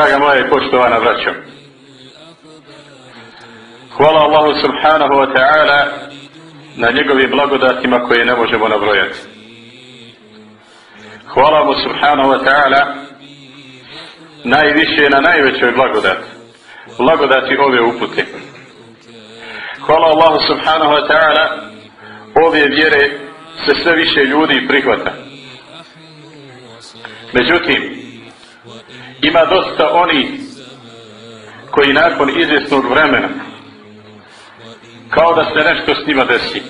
Draga moja i poštovana braćo. Hvala Allahu subhanahu wa ta'ala na njegovim blagodatima koje ne možemo nabrojati. Hvala mu subhanahu wa ta'ala najviše na najvećoj blagodati. Blagodati ove upute. Hvala Allahu subhanahu wa ta'ala ove vjere se sve više ljudi prihvata. Međutim, ima dosta oni koji nakon izvjesnog vremena kao da se nešto s njima desi.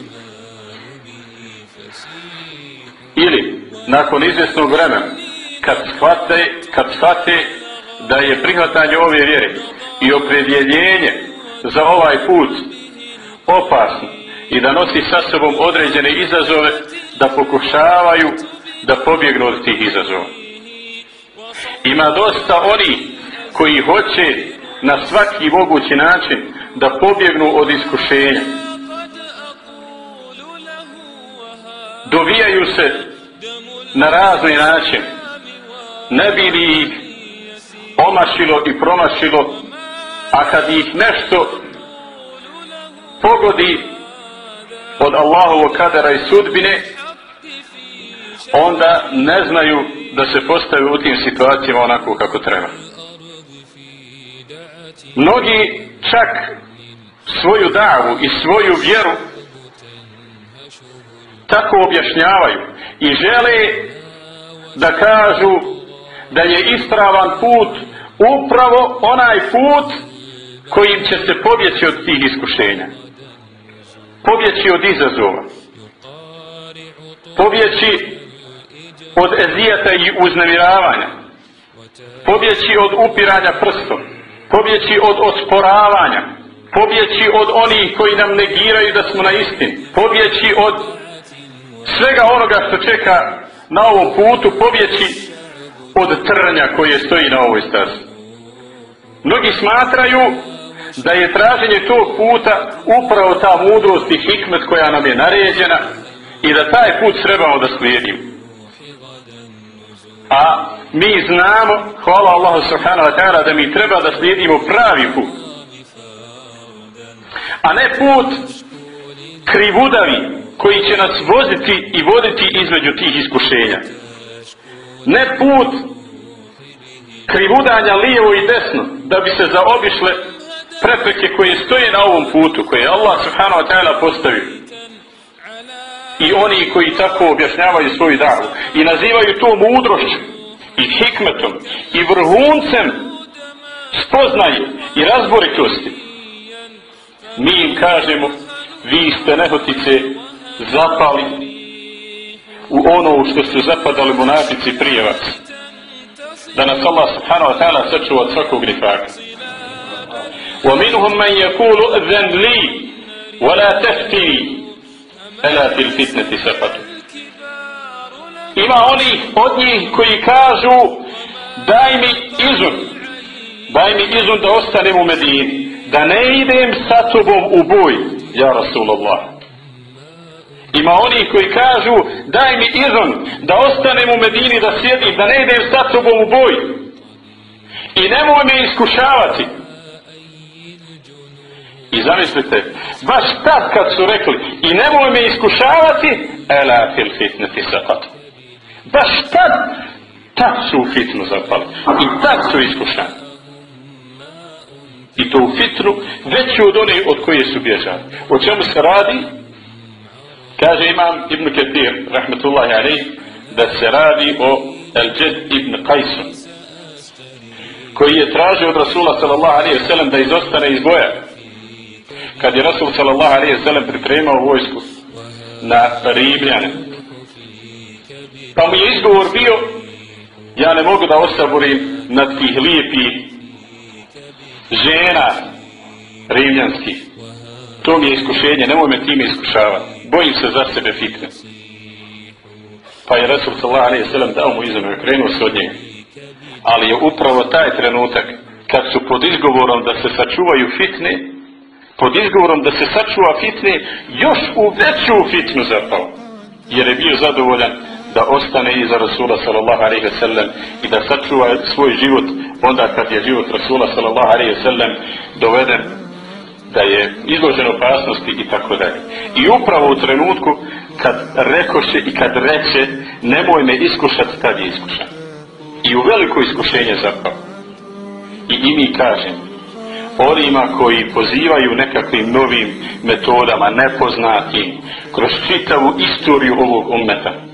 Ili nakon izvjesnog vremena kad shvate, kad shvate da je prihvatanje ove vjere i opredjeljenje za ovaj put opasno i da nosi sa sobom određene izazove da pokušavaju da pobjegnu od tih izazova. Ima dosta oni koji hoće na svaki mogući način da pobjegnu od iskušenja. Dovijaju se na razni način. Ne bi li ih omašilo i promašilo, a kad ih nešto pogodi od Allahovog kadera i sudbine, onda ne znaju da se postave u tim situacijama onako kako treba. Mnogi čak svoju davu i svoju vjeru tako objašnjavaju i žele da kažu da je ispravan put upravo onaj put kojim će se pobjeći od tih iskušenja. Pobjeći od izazova. Pobjeći od ezijeta i uznemiravanja. Pobjeći od upiranja prstom. Pobjeći od osporavanja. Pobjeći od onih koji nam negiraju da smo na istini. Pobjeći od svega onoga što čeka na ovom putu. Pobjeći od trnja koje stoji na ovoj stazi. Mnogi smatraju da je traženje tog puta upravo ta mudrost i hikmet koja nam je naređena i da taj put trebamo da slijedimo. A mi znamo, hvala Allahu subhanahu wa ta'ala, da mi treba da slijedimo pravi put. A ne put krivudavi koji će nas voziti i voditi između tih iskušenja. Ne put krivudanja lijevo i desno da bi se zaobišle prepreke koje stoje na ovom putu koje Allah subhanahu wa ta'ala postavio i oni koji tako objašnjavaju svoju daru i nazivaju to mudrošću i hikmetom i vrhuncem spoznaje i razboritosti mi im kažemo vi ste nehotice zapali u ono što su zapadali monafici prije vas da nas Allah subhanahu wa ta'ala sačuva od svakog nifaka ومنهم من يقول اذن لي ولا تفتني elatil fitneti sefatu. Ima oni od njih koji kažu daj mi izun, daj mi izun da ostanem u Medini, da ne idem sa tobom u boj, ja Rasulullah. Ima oni koji kažu daj mi izun da ostanem u Medini da sjedim, da ne idem sa tobom u boj. I nemoj me iskušavati, I zamislite, baš tad kad su rekli i nemoj me iskušavati, ela fil fitneti sakat. Baš tad, tad su u fitnu zapali. I tad su iskušani. I to u fitru veću od one od koje su bježali. O čemu se radi? Kaže imam Ibn Ketir, rahmetullahi alaih, da se radi o Al-Jed Ibn Qajsun koji je tražio od Rasula sallallahu alaihi wa sallam da izostane iz boja kad je Rasul sallallahu alaihi sallam pripremao vojsku na Rimljane. Pa mu je izgovor bio, ja ne mogu da osaborim nad tih lijepih žena rimljanskih. To mi je iskušenje, nemoj me time iskušavati. Bojim se za sebe fitne. Pa je Rasul sallallahu alaihi sallam dao mu izgovor, krenuo se od njega. Ali je upravo taj trenutak kad su pod izgovorom da se sačuvaju fitne, pod izgovorom da se sačuva fitne, još u veću fitnu zapao. Jer je bio zadovoljan da ostane iza Rasula sallallahu alaihi ve sellem i da sačuva svoj život onda kad je život Rasula sallallahu alaihi ve sellem doveden da je izložen opasnosti i tako dalje. I upravo u trenutku kad rekoše i kad reče nemoj me iskušati, tad je iskušan. I u veliko iskušenje zapao. I i mi kažem, onima koji pozivaju nekakvim novim metodama, nepoznatim, kroz čitavu istoriju ovog umeta,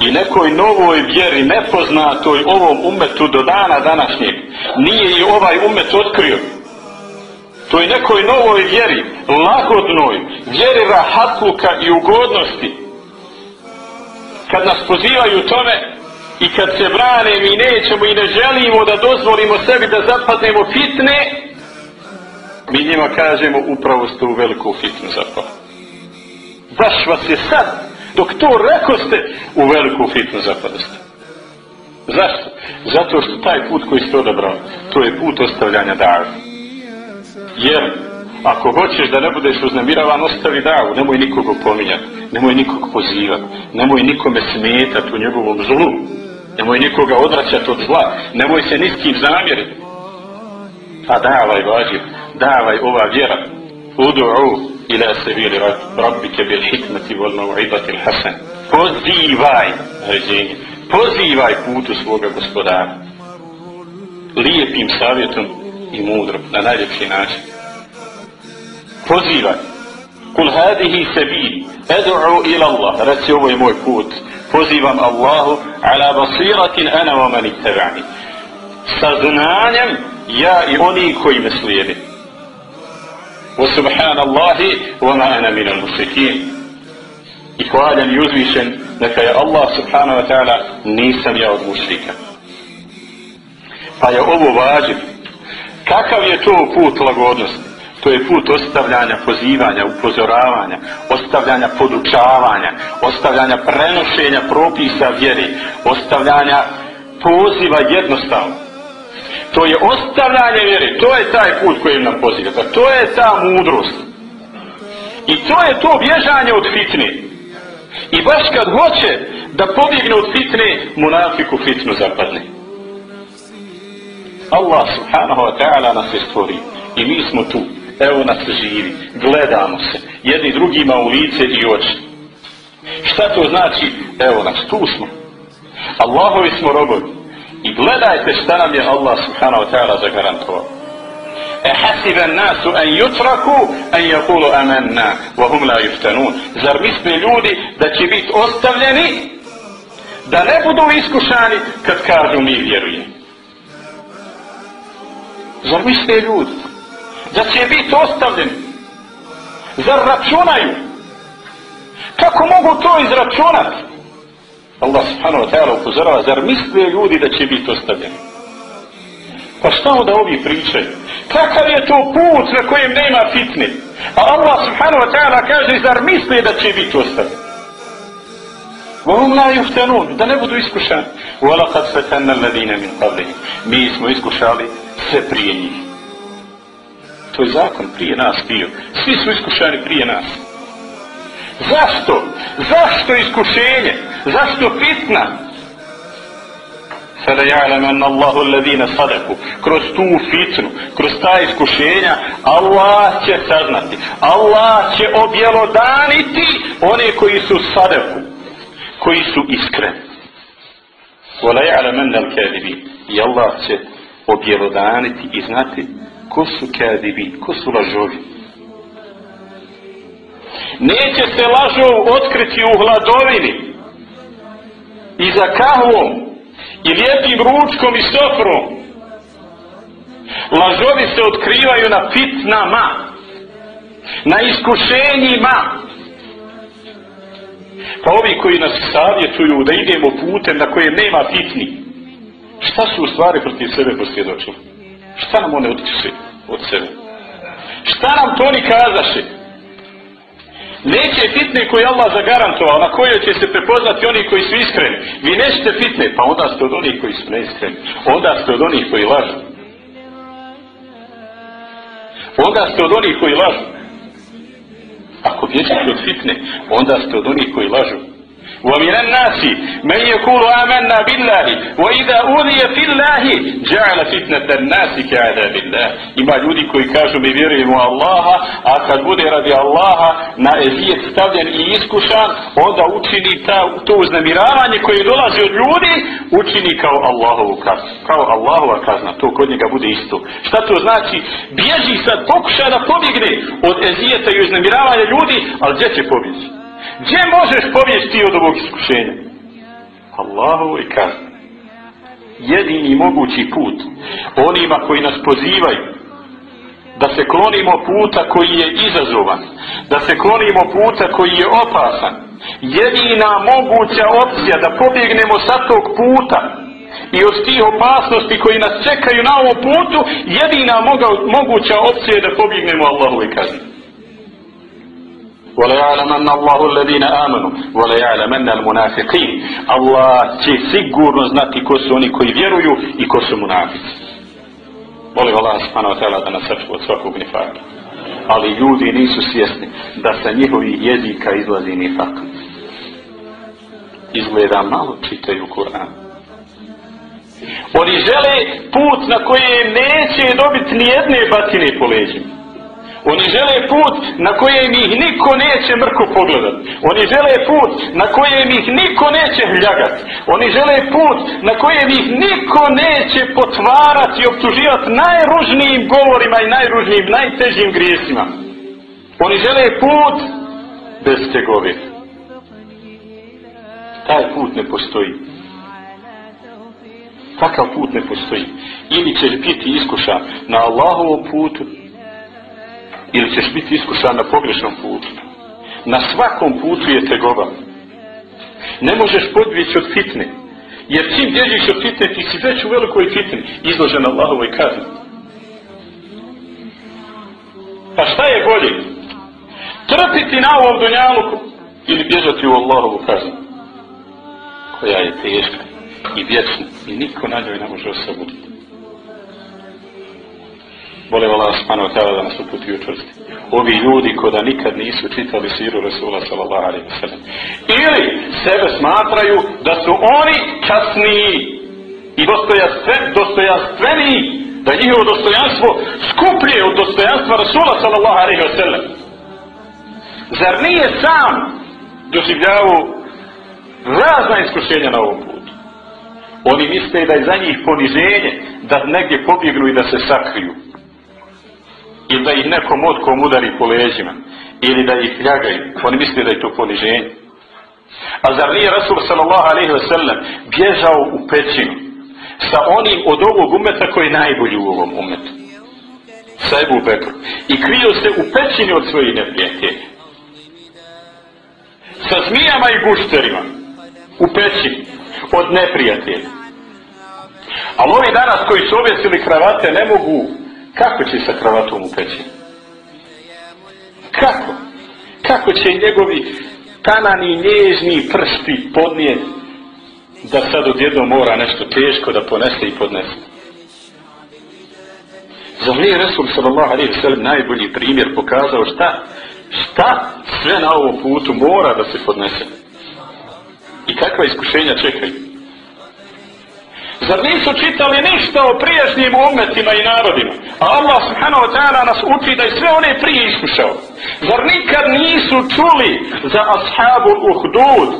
i nekoj novoj vjeri nepoznatoj ovom umetu do dana današnjeg nije i ovaj umet otkrio. To je nekoj novoj vjeri lagodnoj vjeri rahatluka i ugodnosti. Kad nas pozivaju tome i kad se brane mi nećemo i ne želimo da dozvolimo sebi da zapadnemo fitne mi njima kažemo upravo ste u veliku fitnu zapali. baš vas je sad dok to rekao ste u veliku fitnu zapadosti. Zašto? Zato što taj put koji ste odabrali, to je put ostavljanja davu. Jer, ako hoćeš da ne budeš uznemiravan, ostavi davu, nemoj nikoga pominjati, nemoj nikog pozivati, nemoj nikome smetati u njegovom zlu, nemoj nikoga odraćati od zla, nemoj se niskim zamjeriti. A davaj vađiv, udu'u, ila sabili rabbike bil hikmeti wal maw'idati al hasan pozivaj ređenje pozivaj putu svoga gospodara lijepim savjetom i mudro na najljepši način pozivaj kul hadihi sabili ad'u ila Allah reci ovo je moj put pozivam Allahu ala basiratin ana wa man ittaba'ni sa znanjem ja i oni koji me slijede وسبحان الله وما أنا من المشركين إخوالا يزويشن نكا يا الله سبحانه وتعالى نيسم يا المشركة Pa je ovo vađiv. Kakav je to put lagodnosti? To je put ostavljanja pozivanja, upozoravanja, ostavljanja podučavanja, ostavljanja prenošenja propisa vjeri, ostavljanja poziva jednostavno. To je ostavljanje vjere. To je taj put kojim nam poziva. Pa to je ta mudrost. I to je to bježanje od fitne. I baš kad hoće da pobjegne od fitne, munafiku fitnu zapadne. Allah subhanahu wa ta'ala nas je stvori. I mi smo tu. Evo nas živi. Gledamo se. Jedni drugima u lice i oči. Šta to znači? Evo nas. Tu smo. Allahovi smo robovi. I gledajte šta nam je Allah subhanahu wa ta'ala zagarantovao. E hasibe nasu an yutraku an jakulu amanna wa hum la juftanun. Zar misli ljudi da će biti ostavljeni da ne budu iskušani kad kažu mi vjerujemo? Zar misle ljudi da će biti ostavljeni? Zar računaju? Kako mogu to izračunati? Allah subhanahu wa ta'ala upozorava, zar misle ljudi da će biti ostavljeni? Pa šta onda ovi pričaju? Kakav je to put na kojem nema fitne? A Allah subhanahu wa ta'ala kaže, zar misle da će biti ostavljeni? وهم لا يفتنون da ne budu iskušani ولقد فتنا الذين من قبلهم mi smo iskušali sve prije njih to je zakon prije nas bio svi su iskušani prije nas Zašto? Zašto iskušenje? Zašto fitna? Sada ja'laman Allahu alladhina sadaku. Kroz tu fitnu, kroz ta iskušenja, Allah će saznati. Allah će objelodaniti one koji su sadaku, koji su iskreni. Wala ja'laman al kadibi. I Allah će objelodaniti i znati ko su kadibi, ko su lažovi neće se lažov otkriti u hladovini i za kahvom i lijepim ručkom i sofrom lažovi se otkrivaju na fitnama na iskušenjima. Pa ovi koji nas savjetuju da idemo putem na kojem nema fitni šta su u stvari protiv sebe posvjedočili? Šta nam one otiče od sebe? Šta nam to oni kazaše? Neće fitne koje Allah zagarantovao, na kojoj će se prepoznati oni koji su iskreni. Vi nećete fitne, pa onda ste od onih koji su neiskreni. Onda ste od onih koji lažu. Onda ste od onih koji lažu. Ako bježite od fitne, onda ste od onih koji lažu. ومن الناس من يقول آمنا بالله وإذا أوذي في الله جعل فتنة الناس كعذاب الله إما ljudi koji kažu mi vjerujemo Allaha a kad bude radi Allaha na ezijet stavljen i iskušan onda učini ta, to uznemiravanje koje dolazi od ljudi učini kao Allahovu kaznu kao Allahova kazna to kod njega bude isto šta to znači bježi sad pokuša da pobjegne od ezijeta i uznemiravanja ljudi ali gdje će pobjeći Gdje možeš povijesti od ovog iskušenja? Allahu i kazna. Jedini mogući put onima koji nas pozivaju da se klonimo puta koji je izazovan, da se klonimo puta koji je opasan, jedina moguća opcija da pobjegnemo sa tog puta i od tih opasnosti koji nas čekaju na ovom putu, jedina moguća opcija je da pobjegnemo Allahu i kazni. وليعلمن الله الذين آمنوا وليعلمن المنافقين الله će sigurno znati ko su oni koji vjeruju i ko su munafici Molim Allah subhanahu wa ta'ala da nas sačuva od svakog nifaka. Ali ljudi nisu svjesni da sa njihovih jezika izlazi nifak. Izgleda malo čitaju Kur'an. Oni žele put na koje neće dobiti ni jedne batine po leđima. Oni žele put na kojem ih niko neće mrko pogledat. Oni žele put na kojem ih niko neće hljagat. Oni žele put na kojem ih niko neće potvarati i optuživati najružnijim govorima i najružnijim, najtežim grijesima. Oni žele put bez tegove. Taj put ne postoji. Takav put ne postoji. Ili ćeš biti iskušan na Allahovom putu, ili ćeš biti iskušan na pogrešnom putu. Na svakom putu je tegoba. Ne možeš podvići od fitne. Jer čim bježiš od fitne, ti si već u velikoj fitni, izložen Allahovoj kazni. Pa šta je bolje? Trpiti na ovom dunjaluku ili bježati u Allahovu kaznu? Koja je teška i vječna i niko na njoj ne može osobuditi. Volim Allah subhanahu wa ta'ala da nas uputi učvrsti. Ovi ljudi koda nikad nisu čitali siru Rasula sallallahu alaihi wa sallam. Ili sebe smatraju da su oni časniji i dostojastveniji, da je njihovo dostojanstvo skuplje od dostojanstva Rasula sallallahu alaihi wa sallam. Zar nije sam doživljavu razna iskušenja na ovom putu? Oni misle da je za njih poniženje da negdje pobjegnu i da se sakriju ili da ih nekom otkom udari po leđima. Ili da ih ljagaju. Oni misle da je to poniženje. A zar nije Rasul sallallahu alaihi wa sallam bježao u pećinu sa onim od ovog umeta koji je najbolji u ovom umetu? Sa Ebu Bekru. I krio se u pećini od svojih neprijatelja. Sa zmijama i gušterima. U pećini. Od neprijatelja. Ali ovi danas koji su objesili kravate ne mogu Kako će sa kravatom u peći? Kako? Kako će njegovi tanani, nježni prsti podnijeti da sad odjedno mora nešto teško da ponese i podnese? Zar nije Resul sallallahu alaihi sallam najbolji primjer pokazao šta? Šta sve na ovom putu mora da se podnese? I kakva iskušenja čekaju? Zar nisu čitali ništa o prijašnjim umetima i narodima? A Allah subhanahu wa ta'ala nas uči da je sve one prije iskušao. Zar nikad nisu čuli za ashabu uhdud?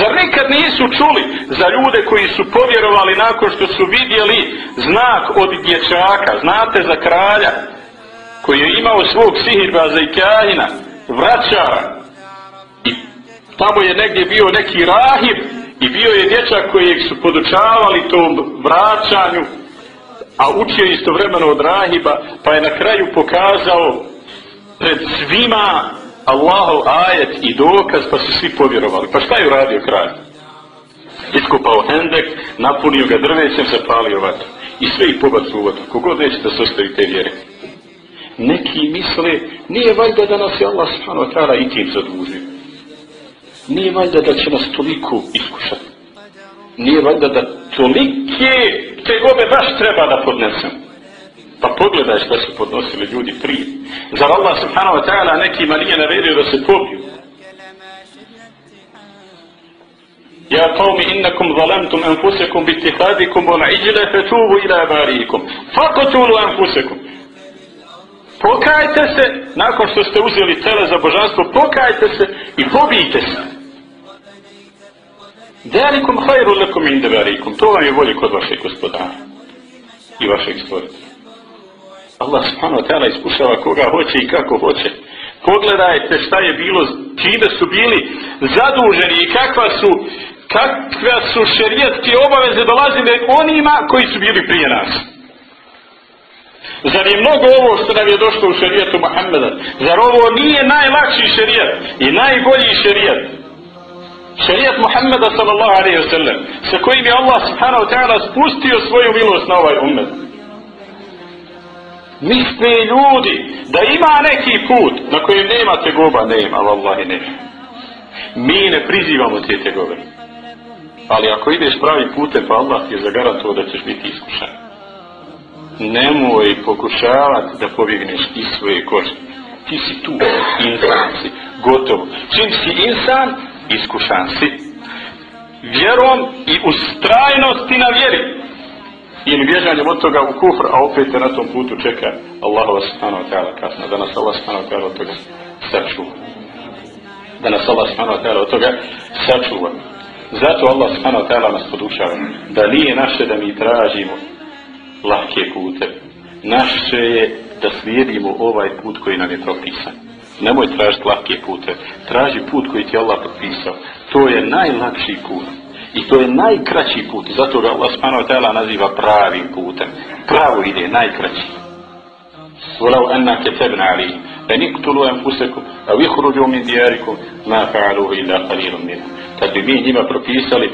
Zar nikad nisu čuli za ljude koji su povjerovali nakon što su vidjeli znak od dječaka? Znate za kralja koji je imao svog sihirbaza i kjajina, vraćara. I tamo je negdje bio neki rahib I bio je dječak kojeg su podučavali tom vraćanju, a učio istovremeno od rahiba, pa je na kraju pokazao pred svima Allahov ajet i dokaz, pa su svi povjerovali. Pa šta je uradio kralj? Iskupao hendek, napunio ga drvećem, zapalio vatru. I sve ih pobacu u vatru. Kogod neće da se ostavi te vjere. Neki misle, nije valjda da nas je Allah subhanahu wa ta'ala i tim zadužio nije valjda da će nas toliko iskušati. Nije valjda da tolike te gobe baš treba da podnesem. Pa pogledaj šta su podnosili ljudi prije. Zar Allah subhanahu wa ta'ala nekima nije naredio da se pobiju? Ja qavmi innakum zalamtum anfusakum bitihadikum ona ijla fatubu ila bariikum. faqtulu anfusakum. Pokajte se, nakon što ste uzeli tele za božanstvo, pokajte se i pobijte se. Delikum hajru lekum inde barikum. To vam je bolje kod vašeg gospodara i vašeg stvoritelja. Allah subhanahu wa ta'ala iskušava koga hoće i kako hoće. Pogledajte šta je bilo, čime su bili zaduženi i kakva su kakva su šerijetske obaveze dolazile onima koji su bili prije nas. Zar je mnogo ovo što nam je došlo u šerijetu Muhammeda? Zar ovo nije najlakši šerijat i najbolji šerijat? Šerijat Muhammeda sallallahu alaihi wa sallam sa kojim je Allah subhanahu wa ta'ala spustio svoju milost na ovaj ummet misli ljudi da ima neki put na kojem nema tegoba, nema, vallahi nema. Mi ne prizivamo te tegove. Ali ako ideš pravi putem, pa Allah ti je zagarantuo da ćeš biti iskušan. Nemoj pokušavati da pobjegneš iz svoje kože. Ti si tu, insan si, gotovo. Čim si insan, iskušan si. Vjerom i ustrajnosti na vjeri. Ili bježanjem od toga u kufr, a opet te na tom putu čeka Allahova subhanahu wa ta'ala kasna Da nas Allah subhanahu wa ta'ala od toga sačuva. Da nas Allah subhanahu wa ta'ala od toga sačuva. Zato Allah subhanahu wa ta'ala nas podučava da nije naše da mi tražimo lahke pute. Naše je da slijedimo ovaj put koji nam je propisan. Nemoj tražiti lahke pute. Traži put koji ti Allah propisao. To je najlakši put. I to je najkraći put. Zato ga Allah subhanahu wa ta'ala naziva pravim putem. Pravo ide, najkraći. ولو أنا كتبنا عليهم أن اقتلوا أنفسكم أو يخرجوا من دياركم ما فعلوه إلا قليل منهم kad bi mi njima propisali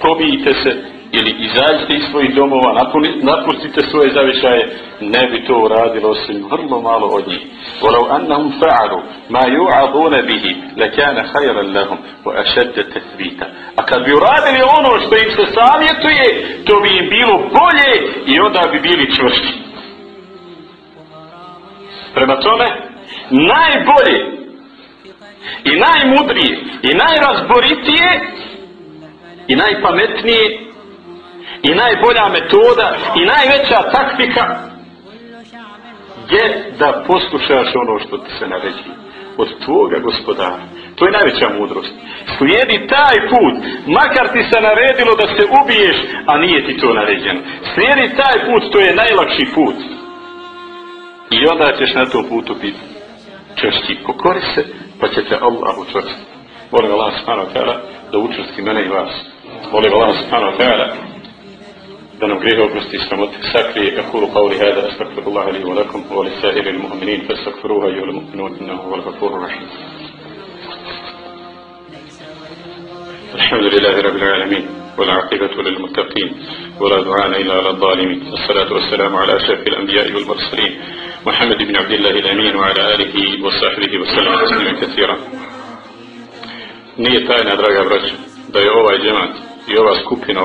pobijite se ili izađite iz svojih domova, napustite svoje zavišaje, ne bi to uradilo osim vrlo malo od njih. Walau annahum fa'alu ma yu'aduna bihi lakana khayran lahum wa ashadda tathbita. A kad bi uradili ono što im se savjetuje, to bi im bilo bolje i onda bi bili čvršći. Prema tome, najbolje i najmudrije i najrazboritije i najpametnije i najbolja metoda i najveća taktika je da poslušaš ono što ti se naređi od tvoga gospodara. To je najveća mudrost. Slijedi taj put, makar ti se naredilo da se ubiješ, a nije ti to naređeno. Slijedi taj put, to je najlakši put. I onda ćeš na tom putu biti češći. Pokori se, pa ćete Allah učvrstiti. Molim Allah subhanahu ta'ala da učvrsti mene i vas. Molim Allah subhanahu ta'ala qavli hada, astagfirullaha li wa lakum, wa li sahiri il mu'minin, fa astagfiruha i ul mu'minun, innahu wal gafuru rahim. الحمد لله رب العالمين والعاقبة للمتقين ولا دعاء إلا على الظالمين والصلاة والسلام على أشرف الأنبياء والمرسلين محمد بن عبد الله الأمين وعلى آله وصحبه وسلم تسليما كثيرا nije tajna, draga braća, da je ovaj džemat i ova skupina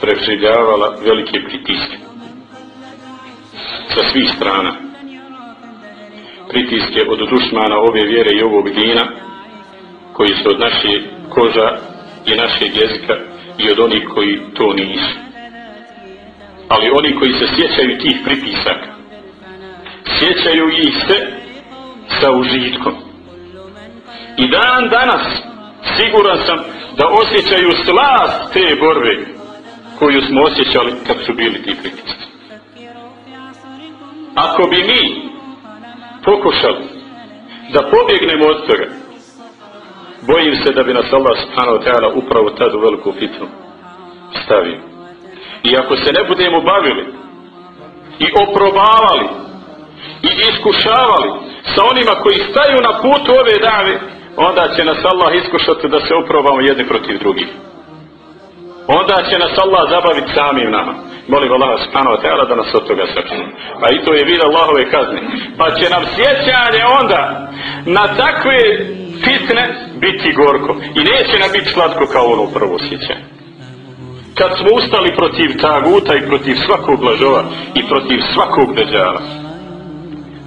preživljavala velike pritiske sa svih strana. Pritiske od dušmana ove vjere i ovog dina koji su od naše koža i našeg jezika i od onih koji to nisu. Ali oni koji se sjećaju tih pritisaka sjećaju ih se sa užitkom. I dan danas siguran sam da osjećaju slast te borbe koju smo osjećali kad su bili ti pritisci. Ako bi mi pokušali da pobjegnemo od toga, bojim se da bi nas Allah subhanahu wa ta'ala upravo tad u veliku fitnu stavio. I ako se ne budemo bavili i oprobavali i iskušavali sa onima koji staju na putu ove dave, onda će nas Allah iskušati da se oprobamo jedni protiv drugih. Onda će nas Allah zabaviti samim nama. Molim Allah subhanahu wa ta'ala da nas od toga sačinu. Pa i to je vid Allahove kazne. Pa će nam sjećanje onda na takve fitne biti gorko. I neće nam biti slatko kao ono prvo sjećanje. Kad smo ustali protiv taguta i protiv svakog lažova i protiv svakog deđala.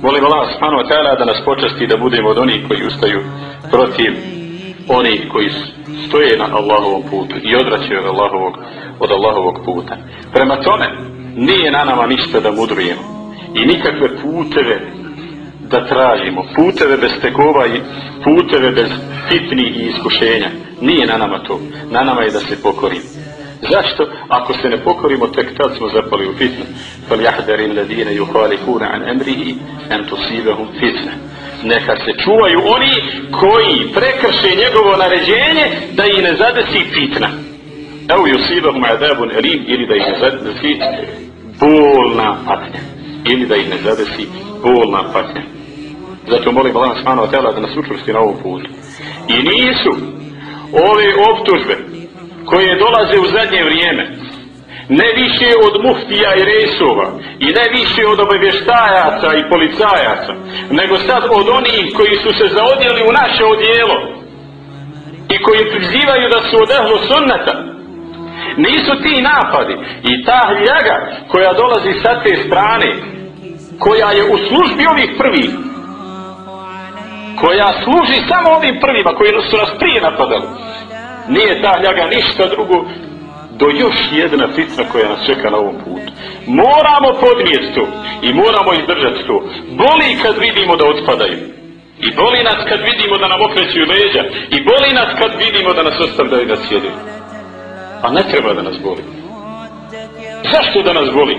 Molim Allah subhanahu wa ta'ala da nas počasti da budemo od onih koji ustaju protiv oni koji stoje na Allahovom putu i odvraćaju od Allahovog, od Allahovog puta. Prema tome, nije na nama ništa da mudrujemo i nikakve puteve da tražimo, puteve bez tegova i puteve bez fitni i iskušenja. Nije na nama to. Na nama je da se pokorimo. Zašto? Ako se ne pokorimo, tek tad smo zapali u fitnu. Fal jahdarin ladine yuhalifuna an emrihi en tusibahum fitna. Neka se čuvaju oni koji prekrše njegovo naređenje da i ne zadesi fitna. Evo yusibahum adabun elim ili da ih ne zadesi bolna patnja. Ili da ih ne zadesi bolna patnja. Zato molim Allah subhanahu wa ta'ala da nas učvrsti na ovom putu. I nisu ove optužbe koje dolaze u zadnje vrijeme ne više od muftija i resova i ne više od obavještajaca i policajaca nego sad od onih koji su se zaodjeli u naše odjelo i koji prizivaju da su od ehlu sunnata. Nisu ti napadi i ta hljaga koja dolazi sa te strane koja je u službi ovih prvih koja služi samo ovim prvima koji su nas prije napadali. Nije ta ljaga ništa drugo do još jedna fitna koja nas čeka na ovom putu. Moramo podnijeti to i moramo izdržati to. Boli kad vidimo da otpadaju. I boli nas kad vidimo da nam okreću leđa. I boli nas kad vidimo da nas ostavljaju da sjedimo. A ne treba da nas boli. Zašto da nas boli?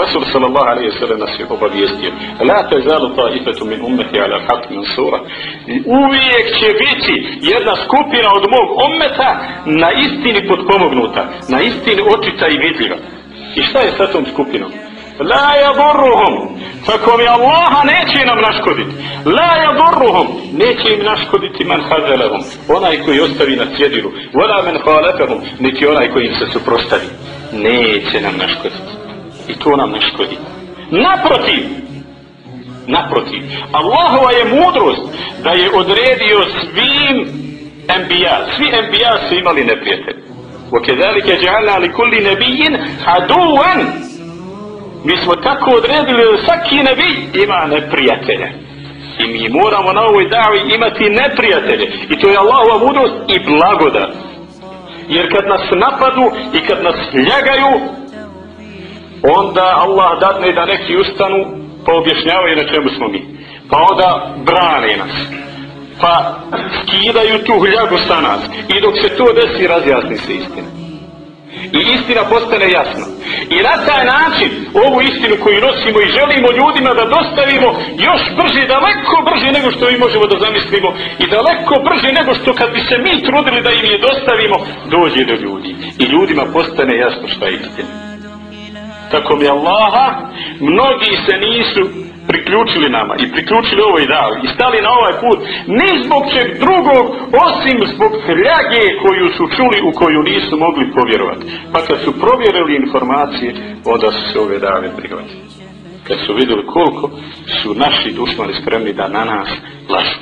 Rasul sallallahu alaihi sallam nas je obavijestio. La te zalu taifetu min ummeti ala haq min sura. Uvijek će biti jedna skupina od mog ummeta na istini potpomognuta. Na istini očita i vidljiva. I šta je sa tom skupinom? La yadurruhum Tako mi Allaha neće nam naškoditi La yadurruhum Neće im naškoditi man hazalahum Onaj koji ostavi na cjedilu Vala men halefahum Niti onaj koji im se suprostavi neće nam naškoditi. I to nam ne škodi. Naprotiv, naprotiv, Allahova je mudrost da je odredio svim enbija, svi enbija su imali neprijatelj. وَكَذَلِكَ جَعَلْنَا لِكُلِّ نَبِيٍ عَدُوًا Mi smo tako odredili da svaki nebi ima neprijatelja. I mi moramo na ovoj davi imati neprijatelje. I to je Allahova mudrost i blagodat. Jer kad nas napadu i kad nas ljagaju, onda Allah dadne da neki ustanu pa objašnjavaju na čemu smo mi. Pa onda brane nas. Pa skidaju tu hljagu sa nas. I dok se to desi, razjasni se istina. I istina postane jasna. I na taj način, ovu istinu koju nosimo i želimo ljudima da dostavimo još brže, daleko brže nego što mi možemo da zamislimo i daleko brže nego što kad bi se mi trudili da im je dostavimo, dođe do ljudi. I ljudima postane jasno šta je istina. Tako mi Allaha, mnogi se nisu priključili nama i priključili ovoj davi i stali na ovaj put ne zbog čeg drugog osim zbog hljage koju su čuli u koju nisu mogli povjerovati. Pa kad su provjerili informacije, onda su se ove dave prihvatili. Kad su vidjeli koliko su naši dušmani spremni da na nas lažu.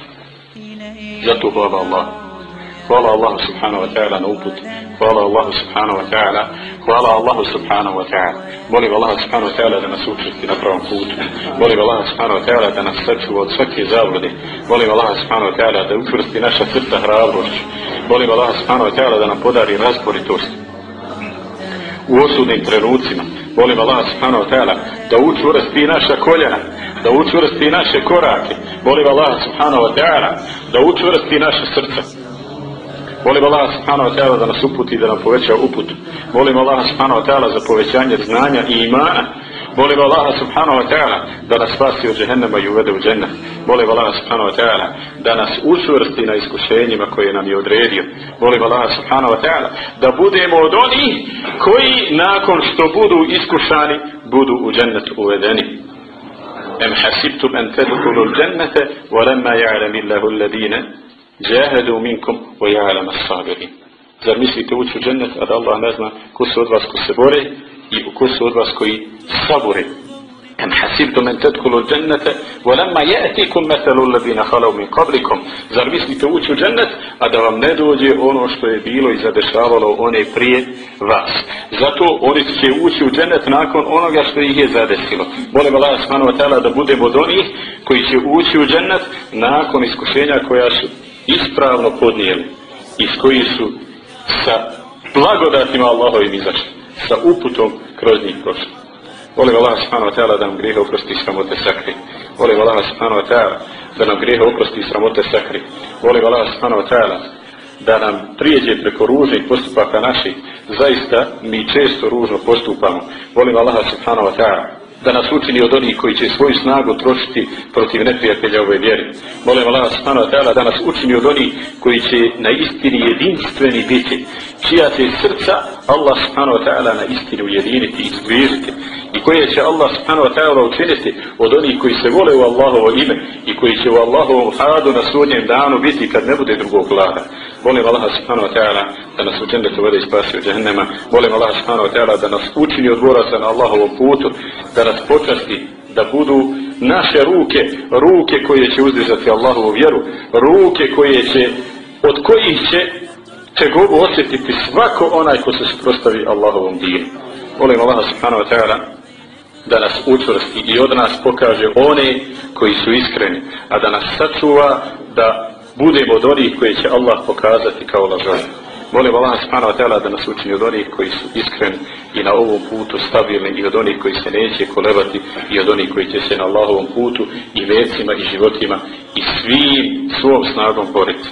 Zato hvala Allah. Hvala Allahu subhanahu wa ta'ala na uput. Hvala Allahu subhanahu wa ta'ala. Hvala Allahu subhanahu wa ta'ala. Molim Allahu subhanahu wa ta'ala da nas učesti na pravom putu. Molim Allah subhanahu wa ta'ala da nas sačuva od svake zavode. Molim Allah subhanahu wa ta'ala da učvrsti naša srca hrabrošću. Molim Allahu subhanahu wa ta'ala da nam podari razboritost u osudnim trenucima. Molim Allah subhanahu wa ta'ala da učvrsti naša koljena, da učvrsti naše korake. Molim Allah subhanahu wa ta'ala da učvrsti naše srca. Molim Allah subhanahu wa ta'ala da nas uputi da nam poveća uput. Molim Allah subhanahu wa ta'ala za povećanje znanja i imana. Molim Allah subhanahu wa ta'ala da nas spasi od džehennema i uvede u džennet. Molim Allah subhanahu wa ta'ala da nas učvrsti na iskušenjima koje nam je odredio. Molim Allah subhanahu wa ta'ala da budemo od onih koji nakon što budu iskušani budu u džennet uvedeni. Em hasibtum an tedukulu džennete wa lemma ja'lam illahu alladine minkum wa ya'lam sabirin. Zar mislite ući u džennet, a da Allah ne zna ko su od vas ko se bore i ko su od vas koji sabore. Am hasibtum an tadkhulu al-jannata wa lamma ya'tikum mathalu alladhina khalu min qablikum. Zar mislite ući u džennet, a da vam ne dođe ono što je bilo i zadešavalo one prije vas. Zato oni će ući u džennet nakon onoga što ih je zadesilo. Molim Allah subhanahu wa ta'ala da budemo od onih koji će ući u džennet nakon iskušenja koja su ispravno podnijeli. iz koji su sa blagodatima Allahovim izašli, sa uputom kroz njih prošli. Volim Allah subhanahu wa ta'ala da nam grijehe oprosti i sramote sakri. Volim Allah subhanahu wa ta'ala da nam grijehe oprosti i sramote sakri. Volim Allah subhanahu wa ta'ala da nam prijeđe preko ružnih postupaka naših. Zaista mi često ružno postupamo. Volim Allah subhanahu wa ta'ala da nas učini od onih koji će svoju snagu trošiti protiv neprijatelja ove vjere. Molim Allah subhanahu wa ta'ala da nas učini od onih koji će na istini jedinstveni biti, čija će srca Allah subhanahu wa ta'ala na istinu ujediniti i zbližiti i koje će Allah subhanahu wa ta'ala učiniti od onih koji se vole u Allahovo ime i koji će u Allahovom hadu na sudnjem danu biti kad ne bude drugog vlada. Molim Allah subhanahu wa ta'ala da nas učini da vode i spasi od jahennema. Molim Allah subhanahu wa ta'ala da nas učini od dvoraca na Allahovom putu, da nas počasti da budu naše ruke, ruke koje će uzdržati Allahovu vjeru, ruke koje će, od kojih će tegobu osjetiti svako onaj ko se suprostavi Allahovom dinu. Molim Allah subhanahu wa ta'ala da nas učvrsti i od nas pokaže one koji su iskreni, a da nas sačuva da budemo od onih koji će Allah pokazati kao lažanje. Molim Allah subhanahu wa ta'ala da nas učini od onih koji su iskreni i na ovom putu stabilni i od onih koji se neće kolebati i od onih koji će se na Allahovom putu i vecima i životima i svim svom snagom boriti.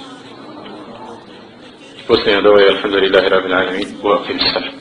Posljednja dova je alhamdulillahi rabbil alamin wa fil salam.